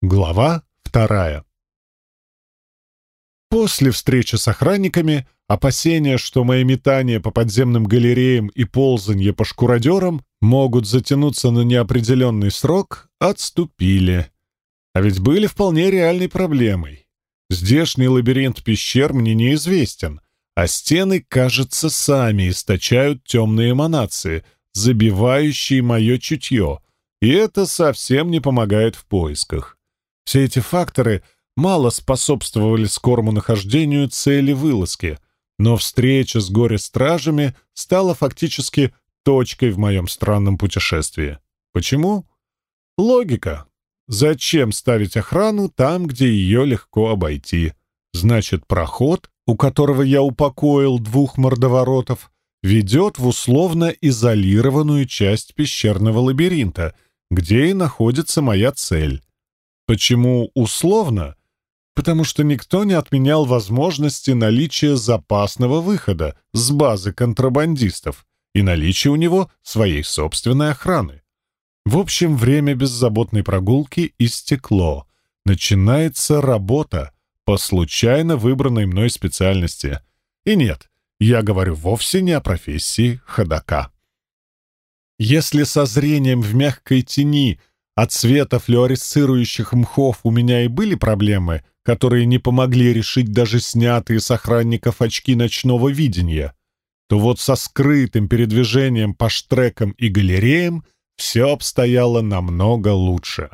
Глава вторая. После встречи с охранниками опасения, что мои метания по подземным галереям и ползанье по шкуродерам могут затянуться на неопределенный срок, отступили. А ведь были вполне реальной проблемой. Здешний лабиринт пещер мне неизвестен, а стены, кажется, сами источают темные эманации, забивающие мое чутье, и это совсем не помогает в поисках. Все эти факторы мало способствовали скорому нахождению цели вылазки, но встреча с горе-стражами стала фактически точкой в моем странном путешествии. Почему? Логика. Зачем ставить охрану там, где ее легко обойти? Значит, проход, у которого я упокоил двух мордоворотов, ведет в условно изолированную часть пещерного лабиринта, где и находится моя цель. Почему условно? Потому что никто не отменял возможности наличия запасного выхода с базы контрабандистов и наличия у него своей собственной охраны. В общем, время беззаботной прогулки истекло. Начинается работа по случайно выбранной мной специальности. И нет, я говорю вовсе не о профессии ходока. Если со зрением в мягкой тени от света флуоресцирующих мхов у меня и были проблемы, которые не помогли решить даже снятые с охранников очки ночного видения, то вот со скрытым передвижением по штрекам и галереям все обстояло намного лучше.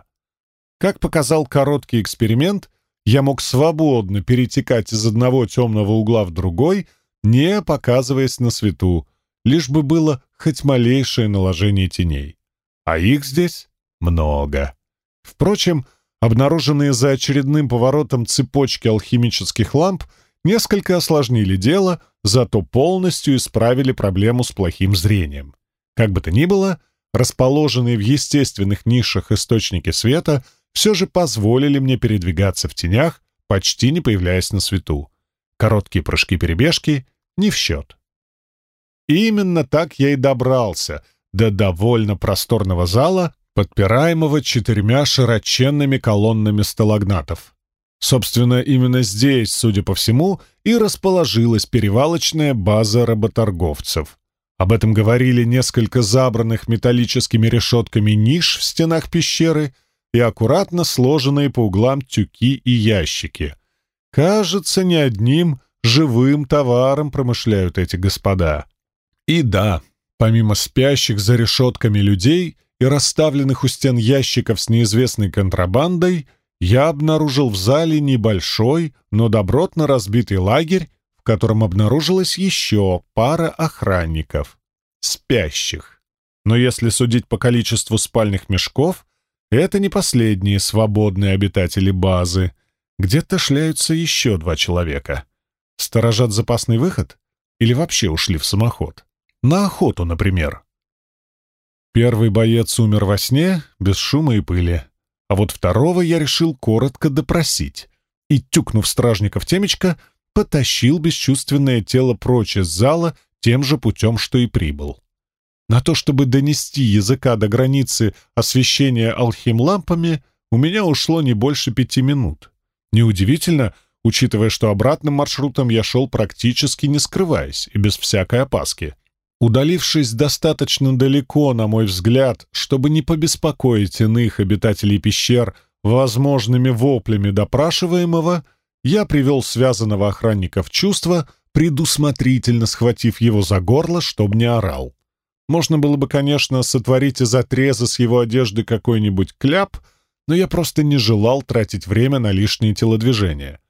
Как показал короткий эксперимент, я мог свободно перетекать из одного темного угла в другой, не показываясь на свету, лишь бы было хоть малейшее наложение теней. А их здесь много. Впрочем, обнаруженные за очередным поворотом цепочки алхимических ламп несколько осложнили дело, зато полностью исправили проблему с плохим зрением. Как бы то ни было, расположенные в естественных нишах источники света все же позволили мне передвигаться в тенях, почти не появляясь на свету. Короткие прыжки-перебежки не в счет. И именно так я и добрался до довольно просторного зала, подпираемого четырьмя широченными колоннами сталагнатов. Собственно, именно здесь, судя по всему, и расположилась перевалочная база работорговцев. Об этом говорили несколько забранных металлическими решетками ниш в стенах пещеры и аккуратно сложенные по углам тюки и ящики. Кажется, не одним живым товаром промышляют эти господа. И да, помимо спящих за решетками людей, и расставленных у стен ящиков с неизвестной контрабандой, я обнаружил в зале небольшой, но добротно разбитый лагерь, в котором обнаружилась еще пара охранников, спящих. Но если судить по количеству спальных мешков, это не последние свободные обитатели базы. Где-то шляются еще два человека. Сторожат запасный выход? Или вообще ушли в самоход? На охоту, например. Первый боец умер во сне, без шума и пыли. А вот второго я решил коротко допросить. И, тюкнув стражника в темечко, потащил бесчувственное тело прочь из зала тем же путем, что и прибыл. На то, чтобы донести языка до границы освещения алхим-лампами, у меня ушло не больше пяти минут. Неудивительно, учитывая, что обратным маршрутом я шел практически не скрываясь и без всякой опаски. Удалившись достаточно далеко, на мой взгляд, чтобы не побеспокоить иных обитателей пещер возможными воплями допрашиваемого, я привел связанного охранника в чувство, предусмотрительно схватив его за горло, чтобы не орал. Можно было бы, конечно, сотворить из отреза с его одежды какой-нибудь кляп, но я просто не желал тратить время на лишние телодвижения.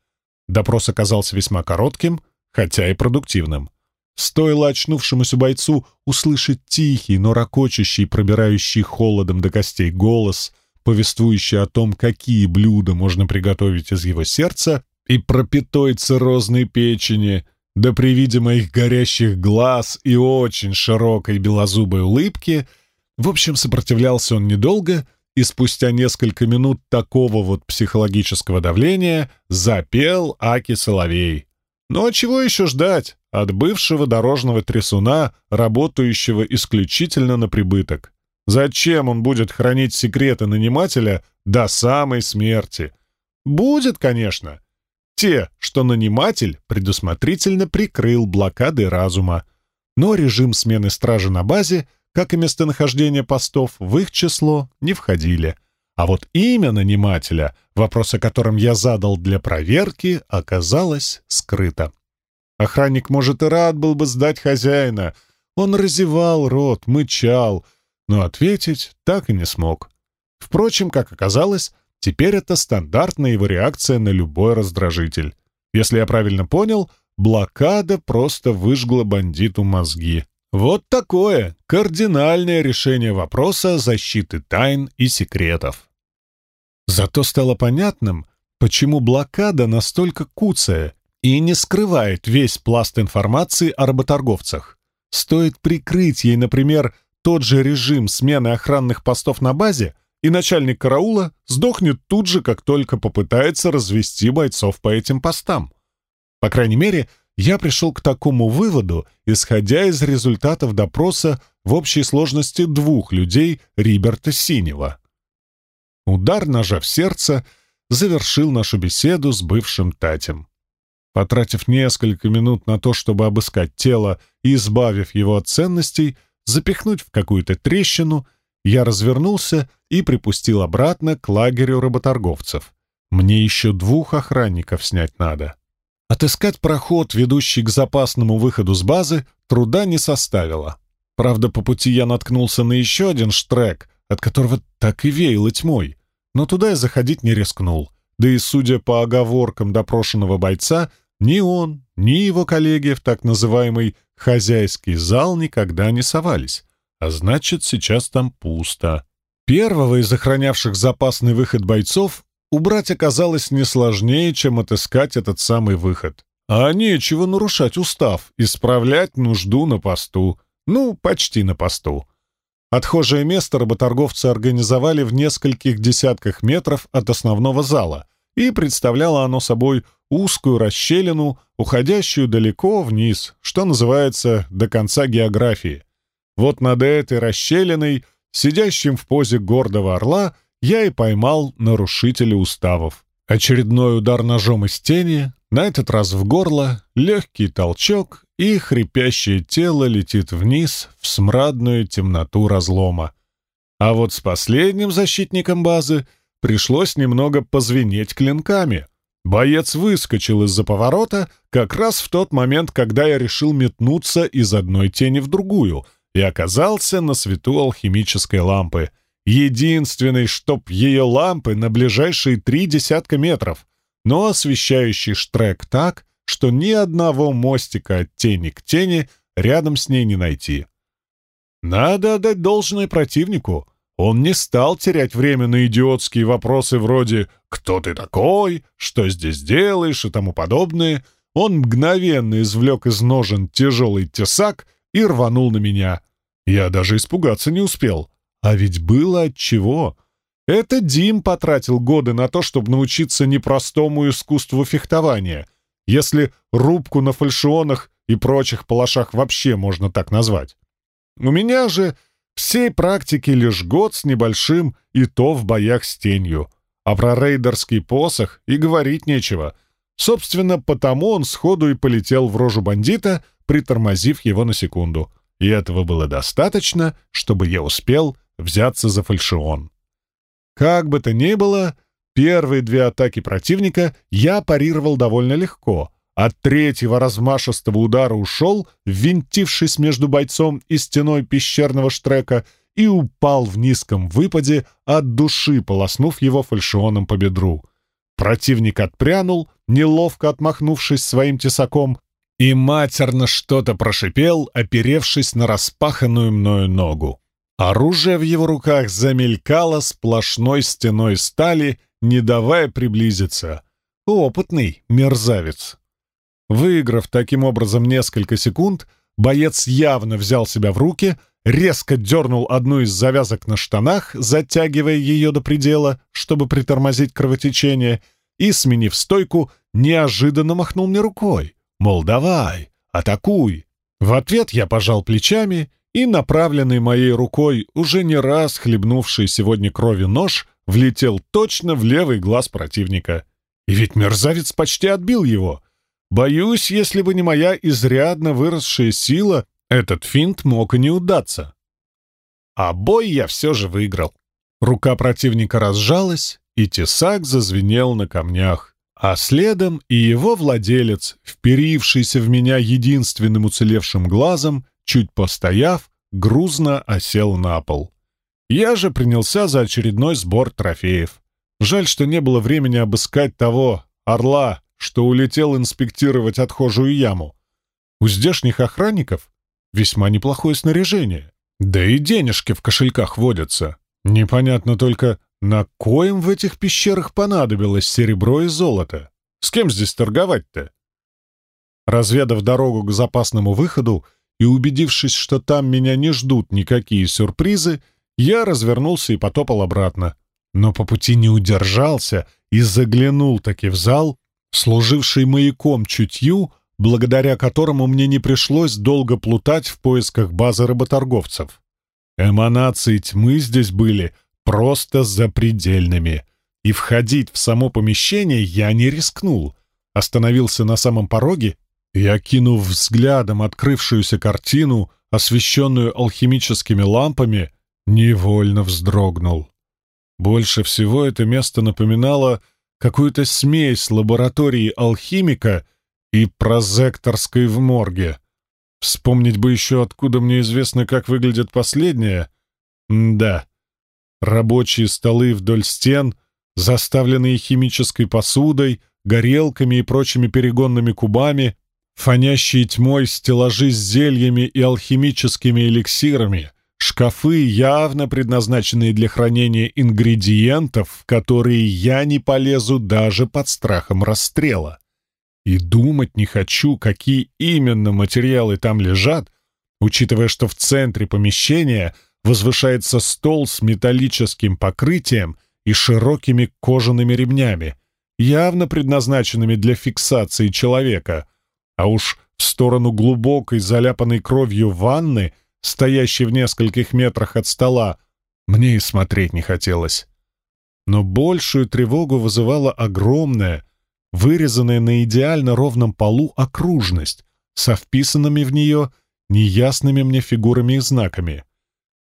Допрос оказался весьма коротким, хотя и продуктивным. Стоило очнувшемуся бойцу услышать тихий, но ракочащий, пробирающий холодом до костей голос, повествующий о том, какие блюда можно приготовить из его сердца и пропитой циррозной печени, да при виде моих горящих глаз и очень широкой белозубой улыбки, в общем, сопротивлялся он недолго, и спустя несколько минут такого вот психологического давления запел Аки Соловей. Ну а чего еще ждать? От бывшего дорожного трясуна, работающего исключительно на прибыток. Зачем он будет хранить секреты нанимателя до самой смерти. Будет, конечно. Те, что наниматель предусмотрительно прикрыл блокады разума. Но режим смены стражи на базе, как и местонахождение постов, в их число не входили. А вот имя нанимателя, вопрос о котором я задал для проверки, оказалось скрыто. Охранник, может, и рад был бы сдать хозяина. Он разевал рот, мычал, но ответить так и не смог. Впрочем, как оказалось, теперь это стандартная его реакция на любой раздражитель. Если я правильно понял, блокада просто выжгла бандиту мозги. Вот такое кардинальное решение вопроса защиты тайн и секретов. Зато стало понятным, почему блокада настолько куцая и не скрывает весь пласт информации о работорговцах. Стоит прикрыть ей, например, тот же режим смены охранных постов на базе, и начальник караула сдохнет тут же, как только попытается развести бойцов по этим постам. По крайней мере, я пришел к такому выводу, исходя из результатов допроса в общей сложности двух людей Риберта Синего. Удар ножа в сердце завершил нашу беседу с бывшим Татем. Потратив несколько минут на то, чтобы обыскать тело и, избавив его от ценностей, запихнуть в какую-то трещину, я развернулся и припустил обратно к лагерю работорговцев. Мне еще двух охранников снять надо. Отыскать проход, ведущий к запасному выходу с базы, труда не составило. Правда, по пути я наткнулся на еще один штрек, от которого так и веяло тьмой. Но туда я заходить не рискнул. Да и, судя по оговоркам допрошенного бойца, ни он, ни его коллеги в так называемый «хозяйский зал» никогда не совались. А значит, сейчас там пусто. Первого из охранявших запасный выход бойцов убрать оказалось не сложнее, чем отыскать этот самый выход. А нечего нарушать устав, исправлять нужду на посту. Ну, почти на посту. Отхожее место работорговцы организовали в нескольких десятках метров от основного зала, и представляло оно собой узкую расщелину, уходящую далеко вниз, что называется, до конца географии. Вот над этой расщелиной, сидящим в позе гордого орла, я и поймал нарушителя уставов. Очередной удар ножом из тени, на этот раз в горло, легкий толчок, и хрипящее тело летит вниз в смрадную темноту разлома. А вот с последним защитником базы пришлось немного позвенеть клинками — Боец выскочил из-за поворота как раз в тот момент, когда я решил метнуться из одной тени в другую и оказался на свету алхимической лампы. Единственной, чтоб ее лампы на ближайшие три десятка метров, но освещающий штрек так, что ни одного мостика от тени к тени рядом с ней не найти. Надо отдать должное противнику — он не стал терять время на идиотские вопросы вроде «Кто ты такой?», «Что здесь делаешь?» и тому подобное. Он мгновенно извлек из ножен тяжелый тесак и рванул на меня. Я даже испугаться не успел. А ведь было отчего. Это Дим потратил годы на то, чтобы научиться непростому искусству фехтования, если рубку на фальшионах и прочих палашах вообще можно так назвать. У меня же Всей практики лишь год с небольшим, и то в боях с тенью. А про рейдерский посох и говорить нечего. Собственно, потому он сходу и полетел в рожу бандита, притормозив его на секунду. И этого было достаточно, чтобы я успел взяться за фальшион. Как бы то ни было, первые две атаки противника я парировал довольно легко, от третьего размашистого удара ушел, ввинтившись между бойцом и стеной пещерного штрека, и упал в низком выпаде, от души полоснув его фальшионом по бедру. Противник отпрянул, неловко отмахнувшись своим тесаком, и матерно что-то прошипел, оперевшись на распаханную мною ногу. Оружие в его руках замелькало сплошной стеной стали, не давая приблизиться. Опытный мерзавец. Выиграв таким образом несколько секунд, боец явно взял себя в руки, резко дернул одну из завязок на штанах, затягивая ее до предела, чтобы притормозить кровотечение, и, сменив стойку, неожиданно махнул мне рукой. Мол, давай, атакуй. В ответ я пожал плечами, и направленный моей рукой, уже не раз хлебнувший сегодня крови нож, влетел точно в левый глаз противника. И ведь мерзавец почти отбил его. Боюсь, если бы не моя изрядно выросшая сила, этот финт мог и не удаться. А бой я все же выиграл. Рука противника разжалась, и тесак зазвенел на камнях, а следом и его владелец, вперившийся в меня единственным уцелевшим глазом, чуть постояв, грузно осел на пол. Я же принялся за очередной сбор трофеев. Жаль, что не было времени обыскать того орла, что улетел инспектировать отхожую яму. У здешних охранников весьма неплохое снаряжение. Да и денежки в кошельках водятся. Непонятно только, на коем в этих пещерах понадобилось серебро и золото. С кем здесь торговать-то? Разведав дорогу к запасному выходу и убедившись, что там меня не ждут никакие сюрпризы, я развернулся и потопал обратно. Но по пути не удержался и заглянул таки в зал, служивший маяком чутью, благодаря которому мне не пришлось долго плутать в поисках базы работорговцев. Эманации тьмы здесь были просто запредельными, и входить в само помещение я не рискнул. Остановился на самом пороге и, окинув взглядом открывшуюся картину, освещенную алхимическими лампами, невольно вздрогнул. Больше всего это место напоминало какую-то смесь лаборатории алхимика и прозекторской в морге. Вспомнить бы еще, откуда мне известно, как выглядит последнее. М да. Рабочие столы вдоль стен, заставленные химической посудой, горелками и прочими перегонными кубами, фонящие тьмой стеллажи с зельями и алхимическими эликсирами, шкафы, явно предназначенные для хранения ингредиентов, в которые я не полезу даже под страхом расстрела. И думать не хочу, какие именно материалы там лежат, учитывая, что в центре помещения возвышается стол с металлическим покрытием и широкими кожаными ремнями, явно предназначенными для фиксации человека, а уж в сторону глубокой заляпанной кровью ванны, стоящей в нескольких метрах от стола, мне и смотреть не хотелось. Но большую тревогу вызывала огромная, вырезанная на идеально ровном полу окружность со вписанными в нее неясными мне фигурами и знаками.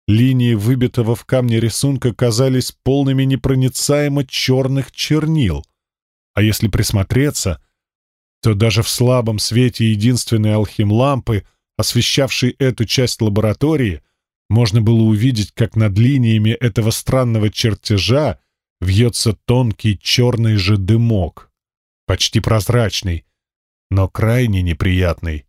Линии выбитого в камне рисунка казались полными непроницаемо черных чернил. А если присмотреться, то даже в слабом свете единственной алхим-лампы, освещавшей эту часть лаборатории, можно было увидеть, как над линиями этого странного чертежа вьется тонкий черный же дымок почти прозрачный, но крайне неприятный.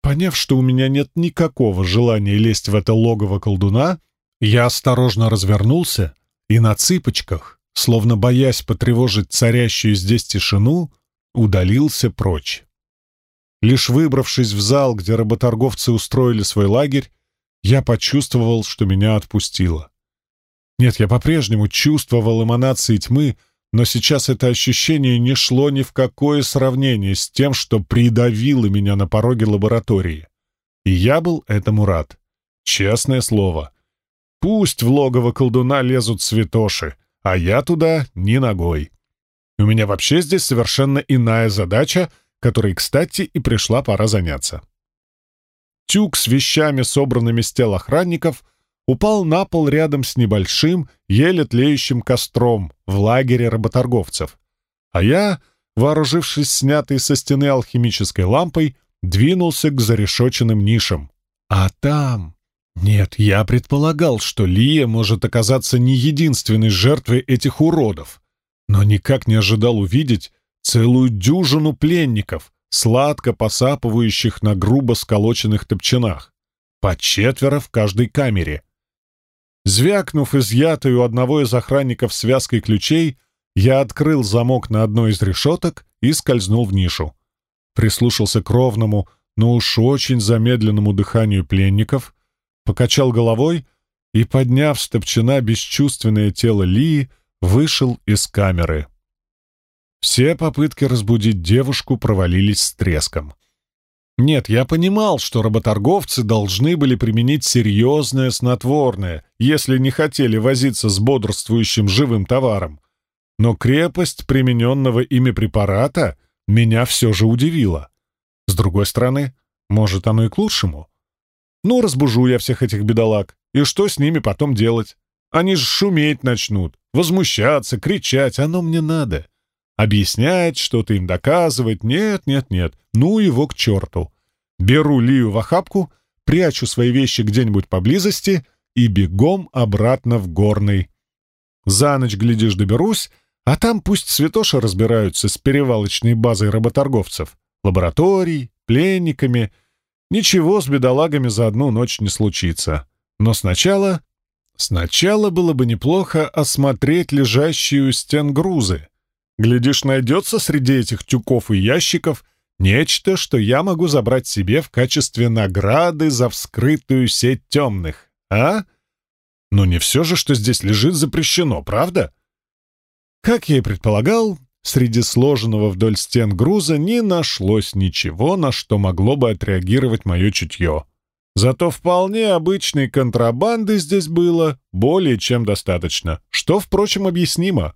Поняв, что у меня нет никакого желания лезть в это логово колдуна, я осторожно развернулся и на цыпочках, словно боясь потревожить царящую здесь тишину, удалился прочь. Лишь выбравшись в зал, где работорговцы устроили свой лагерь, я почувствовал, что меня отпустило. Нет, я по-прежнему чувствовал эманации тьмы, но сейчас это ощущение не шло ни в какое сравнение с тем, что придавило меня на пороге лаборатории. И я был этому рад. Честное слово. Пусть в логово колдуна лезут святоши, а я туда ни ногой. У меня вообще здесь совершенно иная задача, которой, кстати, и пришла пора заняться. Тюк с вещами, собранными с тел охранников, упал на пол рядом с небольшим, еле тлеющим костром в лагере работорговцев. А я, вооружившись снятой со стены алхимической лампой, двинулся к зарешоченным нишам. А там... Нет, я предполагал, что Лия может оказаться не единственной жертвой этих уродов, но никак не ожидал увидеть целую дюжину пленников, сладко посапывающих на грубо сколоченных топчанах, по четверо в каждой камере — Звякнув изъятой у одного из охранников связкой ключей, я открыл замок на одной из решеток и скользнул в нишу. Прислушался к ровному, но уж очень замедленному дыханию пленников, покачал головой и, подняв с топчина бесчувственное тело Лии, вышел из камеры. Все попытки разбудить девушку провалились с треском. Нет, я понимал, что работорговцы должны были применить серьезное снотворное, если не хотели возиться с бодрствующим живым товаром. Но крепость примененного ими препарата меня все же удивила. С другой стороны, может, оно и к лучшему. Ну, разбужу я всех этих бедолаг, и что с ними потом делать? Они же шуметь начнут, возмущаться, кричать, оно мне надо. Объяснять, что-то им доказывать, нет, нет, нет, ну его к черту. Беру Лию в охапку, прячу свои вещи где-нибудь поблизости и бегом обратно в горный. За ночь, глядишь, доберусь, а там пусть святоши разбираются с перевалочной базой работорговцев, лабораторий, пленниками. Ничего с бедолагами за одну ночь не случится. Но сначала... Сначала было бы неплохо осмотреть лежащие у стен грузы. Глядишь, найдется среди этих тюков и ящиков нечто, что я могу забрать себе в качестве награды за вскрытую сеть темных, а? Но не все же, что здесь лежит, запрещено, правда? Как я и предполагал, среди сложенного вдоль стен груза не нашлось ничего, на что могло бы отреагировать мое чутье. Зато вполне обычной контрабанды здесь было более чем достаточно, что, впрочем, объяснимо.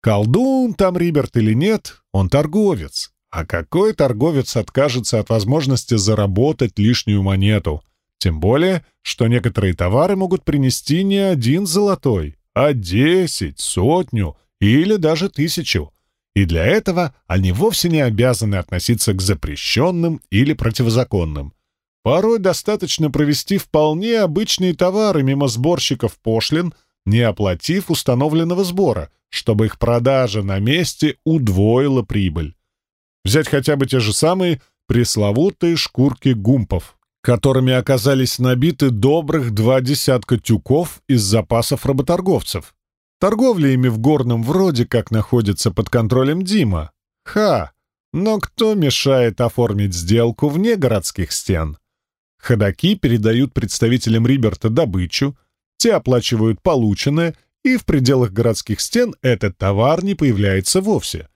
Колдун там Риберт или нет, он торговец. А какой торговец откажется от возможности заработать лишнюю монету? Тем более, что некоторые товары могут принести не один золотой, а десять, сотню или даже тысячу. И для этого они вовсе не обязаны относиться к запрещенным или противозаконным. Порой достаточно провести вполне обычные товары мимо сборщиков пошлин, не оплатив установленного сбора, чтобы их продажа на месте удвоила прибыль. Взять хотя бы те же самые пресловутые шкурки гумпов, которыми оказались набиты добрых два десятка тюков из запасов работорговцев. Торговля ими в горном вроде как находится под контролем Дима. Ха! Но кто мешает оформить сделку вне городских стен? Ходаки передают представителям Риберта добычу, те оплачивают полученное, и в пределах городских стен этот товар не появляется вовсе.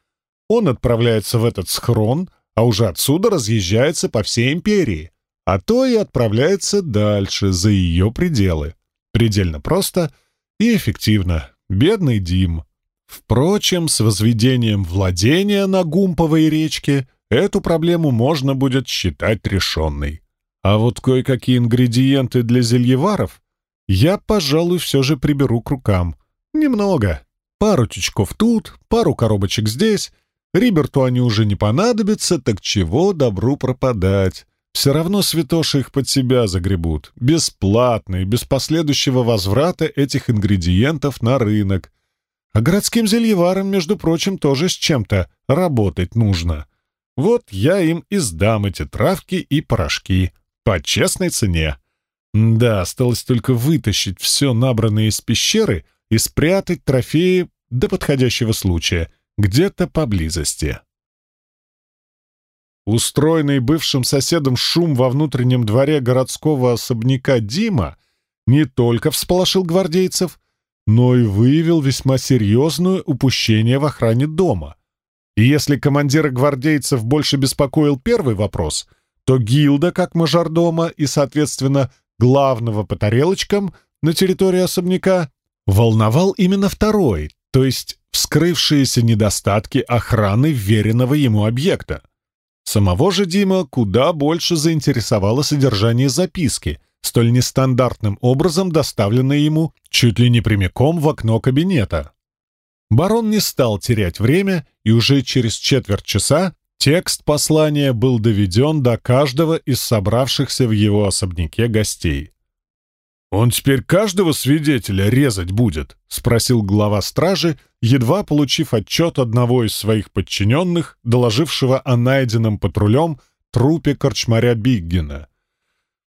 Он отправляется в этот схрон, а уже отсюда разъезжается по всей империи, а то и отправляется дальше, за ее пределы. Предельно просто и эффективно. Бедный Дим. Впрочем, с возведением владения на Гумповой речке эту проблему можно будет считать решенной. А вот кое-какие ингредиенты для зельеваров я, пожалуй, все же приберу к рукам. Немного. Пару тючков тут, пару коробочек здесь. Риберту они уже не понадобятся, так чего добру пропадать? Все равно святоши их под себя загребут. Бесплатно и без последующего возврата этих ингредиентов на рынок. А городским зельеварам, между прочим, тоже с чем-то работать нужно. Вот я им и сдам эти травки и порошки. По честной цене. Да, осталось только вытащить все набранное из пещеры и спрятать трофеи до подходящего случая, где-то поблизости. Устроенный бывшим соседом шум во внутреннем дворе городского особняка Дима не только всполошил гвардейцев, но и выявил весьма серьезное упущение в охране дома. И если командира гвардейцев больше беспокоил первый вопрос — то гилда, как мажордома и, соответственно, главного по тарелочкам на территории особняка, волновал именно второй, то есть вскрывшиеся недостатки охраны веренного ему объекта. Самого же Дима куда больше заинтересовало содержание записки, столь нестандартным образом доставленной ему чуть ли не прямиком в окно кабинета. Барон не стал терять время и уже через четверть часа Текст послания был доведен до каждого из собравшихся в его особняке гостей. «Он теперь каждого свидетеля резать будет?» — спросил глава стражи, едва получив отчет одного из своих подчиненных, доложившего о найденном патрулем трупе корчмаря Биггена.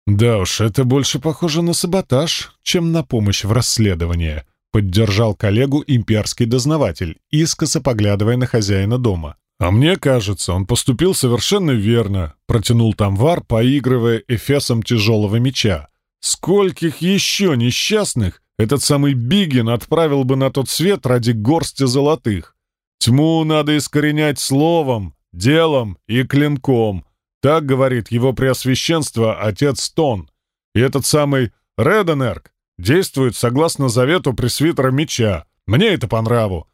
«Да уж, это больше похоже на саботаж, чем на помощь в расследовании», — поддержал коллегу имперский дознаватель, искоса поглядывая на хозяина дома. «А мне кажется, он поступил совершенно верно», — протянул Тамвар, поигрывая эфесом тяжелого меча. «Скольких еще несчастных этот самый Бигин отправил бы на тот свет ради горсти золотых? Тьму надо искоренять словом, делом и клинком. Так говорит его преосвященство отец Тон. И этот самый Реденерк действует согласно завету пресвитера меча. Мне это по нраву.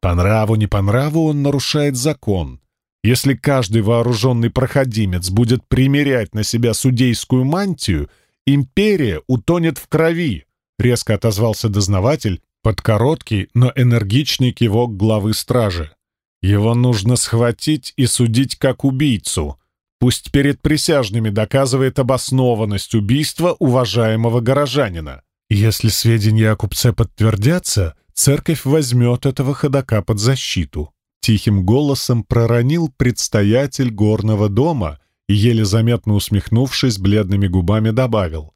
По нраву, не по нраву он нарушает закон. Если каждый вооруженный проходимец будет примерять на себя судейскую мантию, империя утонет в крови, резко отозвался дознаватель под короткий, но энергичный кивок главы стражи. Его нужно схватить и судить как убийцу. Пусть перед присяжными доказывает обоснованность убийства уважаемого горожанина. Если сведения о купце подтвердятся, церковь возьмет этого ходока под защиту. Тихим голосом проронил предстоятель горного дома и, еле заметно усмехнувшись, бледными губами добавил.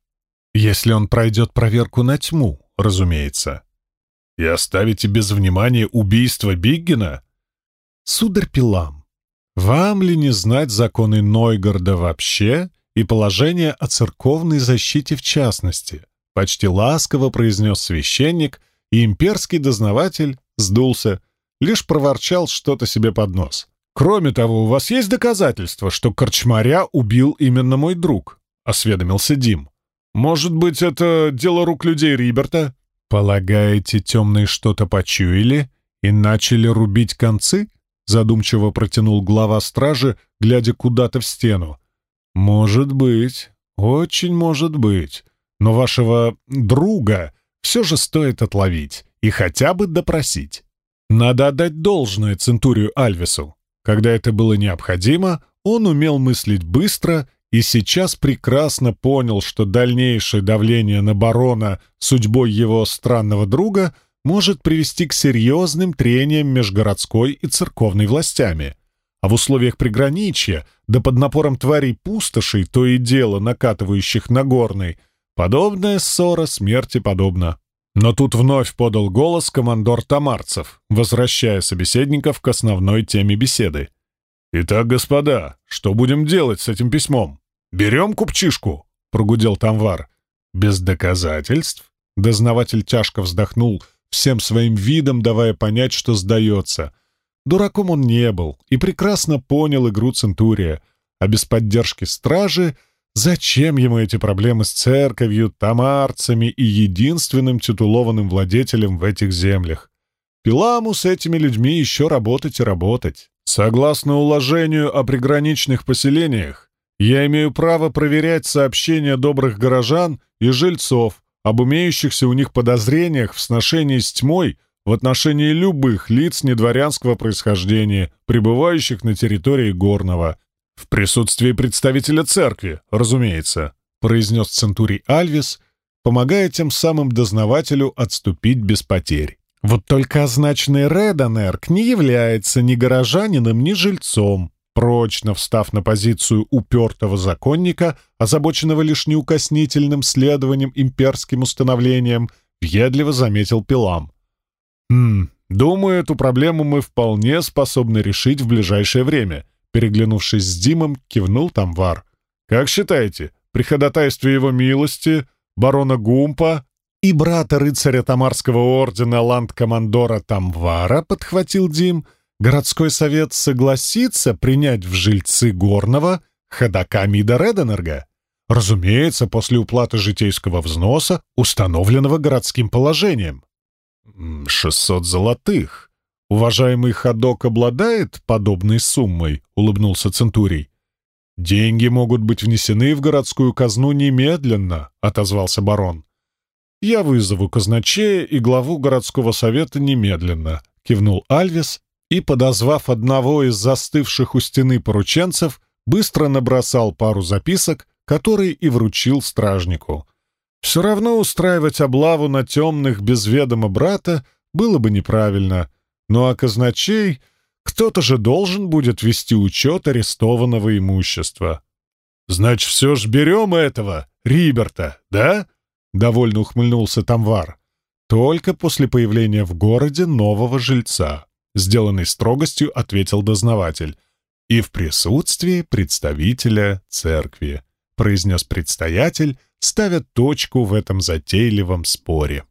«Если он пройдет проверку на тьму, разумеется». «И оставите без внимания убийство Биггена?» «Сударь Пилам, вам ли не знать законы Нойгорода вообще и положение о церковной защите в частности?» Почти ласково произнес священник, и имперский дознаватель сдулся – лишь проворчал что-то себе под нос. «Кроме того, у вас есть доказательства, что Корчмаря убил именно мой друг?» — осведомился Дим. «Может быть, это дело рук людей Риберта?» «Полагаете, темные что-то почуяли и начали рубить концы?» — задумчиво протянул глава стражи, глядя куда-то в стену. «Может быть, очень может быть, но вашего друга все же стоит отловить и хотя бы допросить». Надо отдать должное Центурию Альвесу. Когда это было необходимо, он умел мыслить быстро и сейчас прекрасно понял, что дальнейшее давление на барона судьбой его странного друга может привести к серьезным трениям межгородской и церковной властями. А в условиях приграничья, да под напором тварей пустошей, то и дело накатывающих на горный, подобная ссора смерти подобна. Но тут вновь подал голос командор Тамарцев, возвращая собеседников к основной теме беседы. «Итак, господа, что будем делать с этим письмом? Берем купчишку?» — прогудел Тамвар. «Без доказательств?» Дознаватель тяжко вздохнул, всем своим видом давая понять, что сдается. Дураком он не был и прекрасно понял игру Центурия, а без поддержки стражи — Зачем ему эти проблемы с церковью, тамарцами и единственным титулованным владетелем в этих землях? Пиламу с этими людьми еще работать и работать. Согласно уложению о приграничных поселениях, я имею право проверять сообщения добрых горожан и жильцов об имеющихся у них подозрениях в сношении с тьмой в отношении любых лиц недворянского происхождения, пребывающих на территории Горного, «В присутствии представителя церкви, разумеется», — произнес Центурий Альвис, помогая тем самым дознавателю отступить без потерь. Вот только означенный Редонерк не является ни горожанином, ни жильцом, прочно встав на позицию упертого законника, озабоченного лишь неукоснительным следованием имперским установлениям, въедливо заметил Пилам. «Хм, думаю, эту проблему мы вполне способны решить в ближайшее время. Переглянувшись с Димом, кивнул Тамвар. «Как считаете, при ходатайстве его милости, барона Гумпа и брата рыцаря Тамарского ордена ланд-командора Тамвара, подхватил Дим, городской совет согласится принять в жильцы Горного ходока Мида Реденерга? Разумеется, после уплаты житейского взноса, установленного городским положением. «Шестьсот золотых», «Уважаемый ходок обладает подобной суммой?» — улыбнулся Центурий. «Деньги могут быть внесены в городскую казну немедленно», — отозвался барон. «Я вызову казначея и главу городского совета немедленно», — кивнул Альвис и, подозвав одного из застывших у стены порученцев, быстро набросал пару записок, которые и вручил стражнику. Все равно устраивать облаву на темных без ведома брата было бы неправильно — ну а казначей, кто-то же должен будет вести учет арестованного имущества. «Значит, все ж берем этого, Риберта, да?» — довольно ухмыльнулся Тамвар. «Только после появления в городе нового жильца», — сделанный строгостью ответил дознаватель. «И в присутствии представителя церкви», — произнес предстоятель, ставя точку в этом затейливом споре.